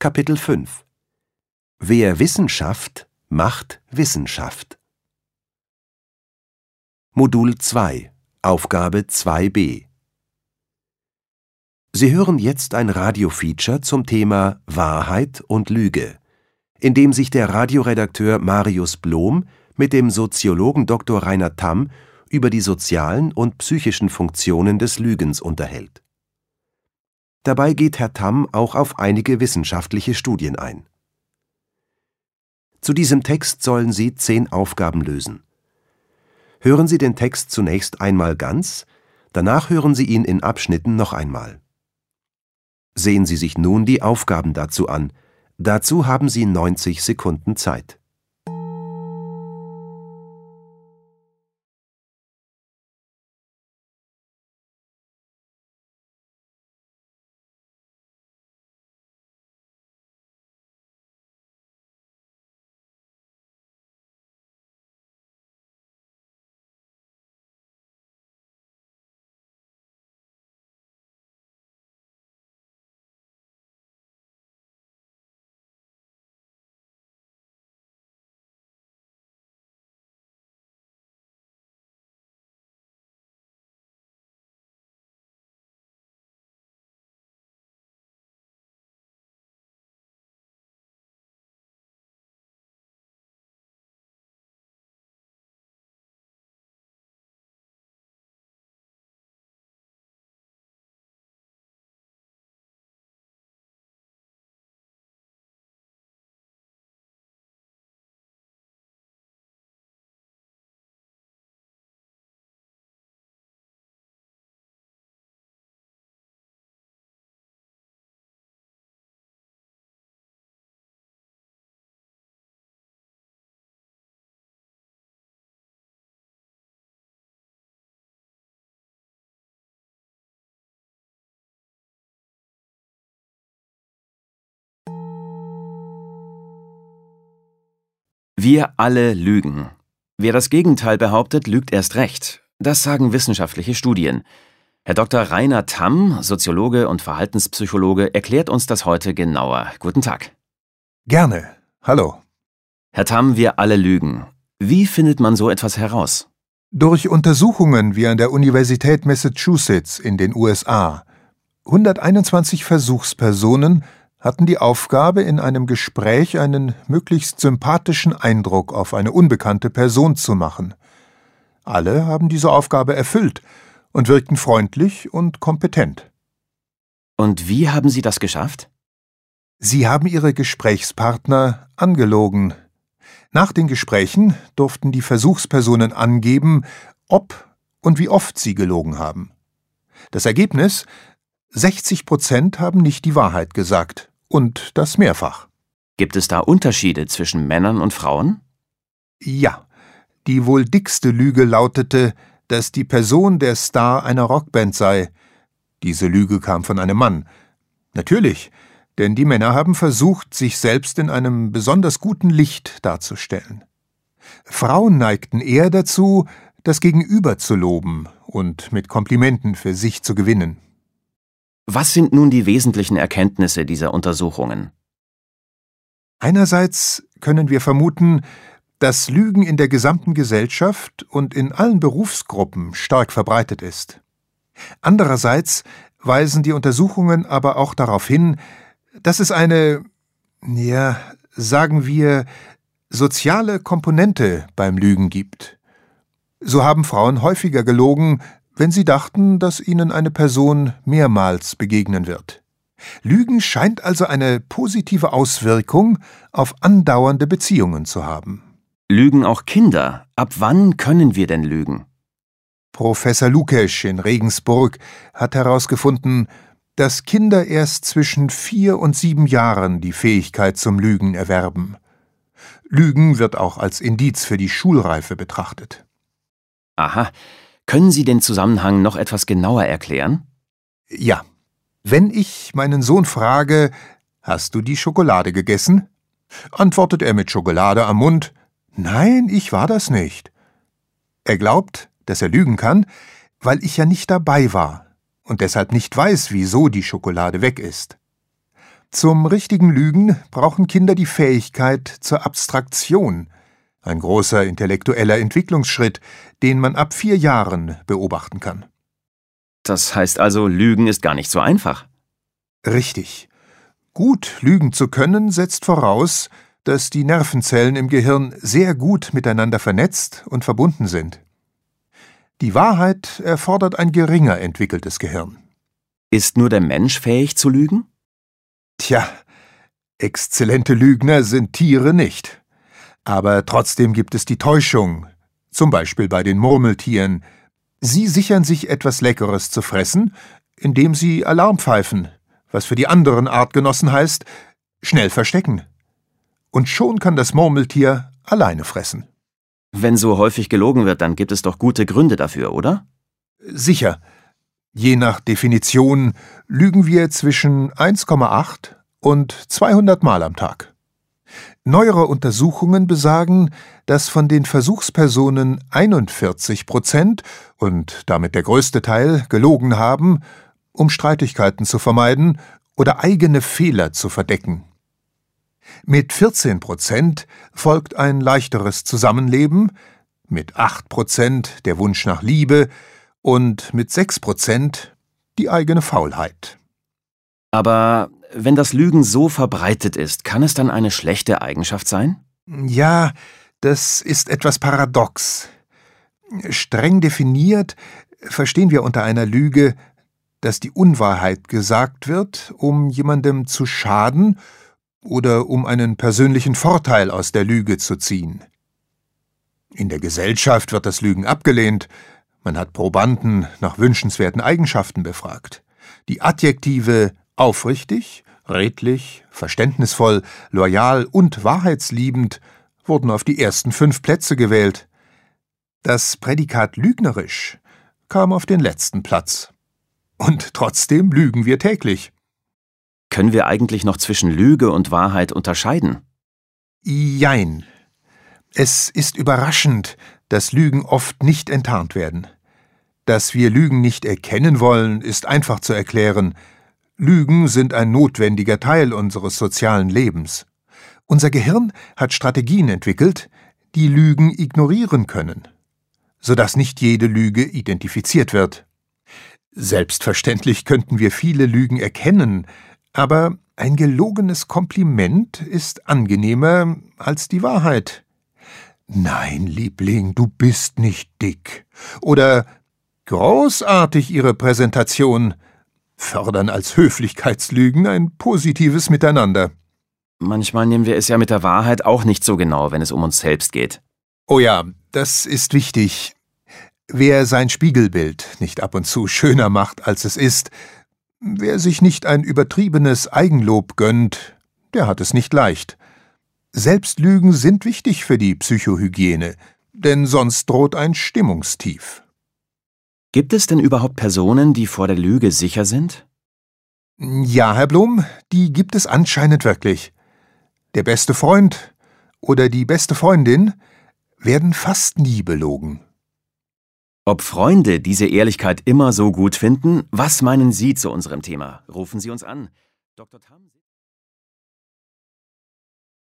Kapitel 5 Wer Wissenschaft macht Wissenschaft. Modul 2 Aufgabe 2b Sie hören jetzt ein Radiofeature zum Thema Wahrheit und Lüge, in dem sich der Radioredakteur Marius Blom mit dem Soziologen Dr. Rainer Tamm über die sozialen und psychischen Funktionen des Lügens unterhält. Dabei geht Herr Tamm auch auf einige wissenschaftliche Studien ein. Zu diesem Text sollen Sie zehn Aufgaben lösen. Hören Sie den Text zunächst einmal ganz, danach hören Sie ihn in Abschnitten noch einmal. Sehen Sie sich nun die Aufgaben dazu an. Dazu haben Sie 90 Sekunden Zeit. Wir alle lügen. Wer das Gegenteil behauptet, lügt erst recht. Das sagen wissenschaftliche Studien. Herr Dr. Rainer Tamm, Soziologe und Verhaltenspsychologe, erklärt uns das heute genauer. Guten Tag. Gerne. Hallo. Herr Tamm, wir alle lügen. Wie findet man so etwas heraus? Durch Untersuchungen wie an der Universität Massachusetts in den USA. 121 Versuchspersonen hatten die Aufgabe, in einem Gespräch einen möglichst sympathischen Eindruck auf eine unbekannte Person zu machen. Alle haben diese Aufgabe erfüllt und wirkten freundlich und kompetent. Und wie haben Sie das geschafft? Sie haben Ihre Gesprächspartner angelogen. Nach den Gesprächen durften die Versuchspersonen angeben, ob und wie oft sie gelogen haben. Das Ergebnis 60 Prozent haben nicht die Wahrheit gesagt und das mehrfach. Gibt es da Unterschiede zwischen Männern und Frauen? Ja, die wohl dickste Lüge lautete, dass die Person der Star einer Rockband sei. Diese Lüge kam von einem Mann. Natürlich, denn die Männer haben versucht, sich selbst in einem besonders guten Licht darzustellen. Frauen neigten eher dazu, das Gegenüber zu loben und mit Komplimenten für sich zu gewinnen. Was sind nun die wesentlichen Erkenntnisse dieser Untersuchungen? Einerseits können wir vermuten, dass Lügen in der gesamten Gesellschaft und in allen Berufsgruppen stark verbreitet ist. Andererseits weisen die Untersuchungen aber auch darauf hin, dass es eine, ja, sagen wir, soziale Komponente beim Lügen gibt. So haben Frauen häufiger gelogen, wenn sie dachten, dass ihnen eine Person mehrmals begegnen wird. Lügen scheint also eine positive Auswirkung auf andauernde Beziehungen zu haben. Lügen auch Kinder? Ab wann können wir denn lügen? Professor Lukesch in Regensburg hat herausgefunden, dass Kinder erst zwischen vier und sieben Jahren die Fähigkeit zum Lügen erwerben. Lügen wird auch als Indiz für die Schulreife betrachtet. Aha, können Sie den Zusammenhang noch etwas genauer erklären? Ja. Wenn ich meinen Sohn frage, hast du die Schokolade gegessen? antwortet er mit Schokolade am Mund, nein, ich war das nicht. Er glaubt, dass er lügen kann, weil ich ja nicht dabei war und deshalb nicht weiß, wieso die Schokolade weg ist. Zum richtigen Lügen brauchen Kinder die Fähigkeit zur Abstraktion, ein großer intellektueller Entwicklungsschritt, den man ab vier Jahren beobachten kann. Das heißt also, Lügen ist gar nicht so einfach. Richtig. Gut lügen zu können setzt voraus, dass die Nervenzellen im Gehirn sehr gut miteinander vernetzt und verbunden sind. Die Wahrheit erfordert ein geringer entwickeltes Gehirn. Ist nur der Mensch fähig zu lügen? Tja, exzellente Lügner sind Tiere nicht. Aber trotzdem gibt es die Täuschung, zum Beispiel bei den Murmeltieren. Sie sichern sich etwas Leckeres zu fressen, indem sie Alarm pfeifen, was für die anderen Artgenossen heißt, schnell verstecken. Und schon kann das Murmeltier alleine fressen. Wenn so häufig gelogen wird, dann gibt es doch gute Gründe dafür, oder? Sicher. Je nach Definition lügen wir zwischen 1,8 und 200 Mal am Tag. Neuere Untersuchungen besagen, dass von den Versuchspersonen 41 Prozent und damit der größte Teil gelogen haben, um Streitigkeiten zu vermeiden oder eigene Fehler zu verdecken. Mit 14 Prozent folgt ein leichteres Zusammenleben, mit 8 Prozent der Wunsch nach Liebe und mit 6 Prozent die eigene Faulheit. Aber wenn das Lügen so verbreitet ist, kann es dann eine schlechte Eigenschaft sein? Ja, das ist etwas paradox. Streng definiert verstehen wir unter einer Lüge, dass die Unwahrheit gesagt wird, um jemandem zu schaden oder um einen persönlichen Vorteil aus der Lüge zu ziehen. In der Gesellschaft wird das Lügen abgelehnt, man hat Probanden nach wünschenswerten Eigenschaften befragt. Die Adjektive aufrichtig, redlich, verständnisvoll, loyal und wahrheitsliebend wurden auf die ersten fünf Plätze gewählt. Das Prädikat lügnerisch kam auf den letzten Platz. Und trotzdem lügen wir täglich. Können wir eigentlich noch zwischen Lüge und Wahrheit unterscheiden? Jein. Es ist überraschend, dass Lügen oft nicht enttarnt werden. Dass wir Lügen nicht erkennen wollen, ist einfach zu erklären. Lügen sind ein notwendiger Teil unseres sozialen Lebens. Unser Gehirn hat Strategien entwickelt, die Lügen ignorieren können, sodass nicht jede Lüge identifiziert wird. Selbstverständlich könnten wir viele Lügen erkennen, aber ein gelogenes Kompliment ist angenehmer als die Wahrheit. Nein, Liebling, du bist nicht dick. Oder großartig Ihre Präsentation fördern als Höflichkeitslügen ein positives Miteinander. Manchmal nehmen wir es ja mit der Wahrheit auch nicht so genau, wenn es um uns selbst geht. Oh ja, das ist wichtig. Wer sein Spiegelbild nicht ab und zu schöner macht, als es ist, wer sich nicht ein übertriebenes Eigenlob gönnt, der hat es nicht leicht. Selbstlügen sind wichtig für die Psychohygiene, denn sonst droht ein Stimmungstief. Gibt es denn überhaupt Personen, die vor der Lüge sicher sind? Ja, Herr Blum, die gibt es anscheinend wirklich. Der beste Freund oder die beste Freundin werden fast nie belogen. Ob Freunde diese Ehrlichkeit immer so gut finden, was meinen Sie zu unserem Thema? Rufen Sie uns an. Dr. Tam